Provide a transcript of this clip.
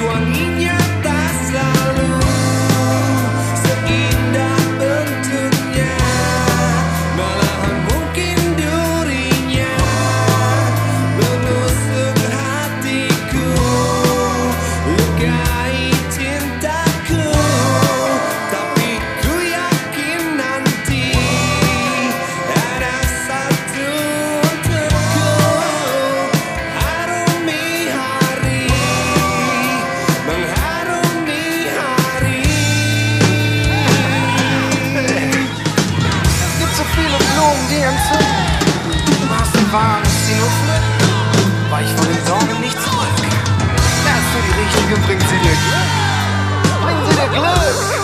Wanginya tak selalu Seindah waren es die Luft, weich von den Sorgen nicht zurück. Erst für die Richtige bringt sie dir Glück, bringt sie dir Glück.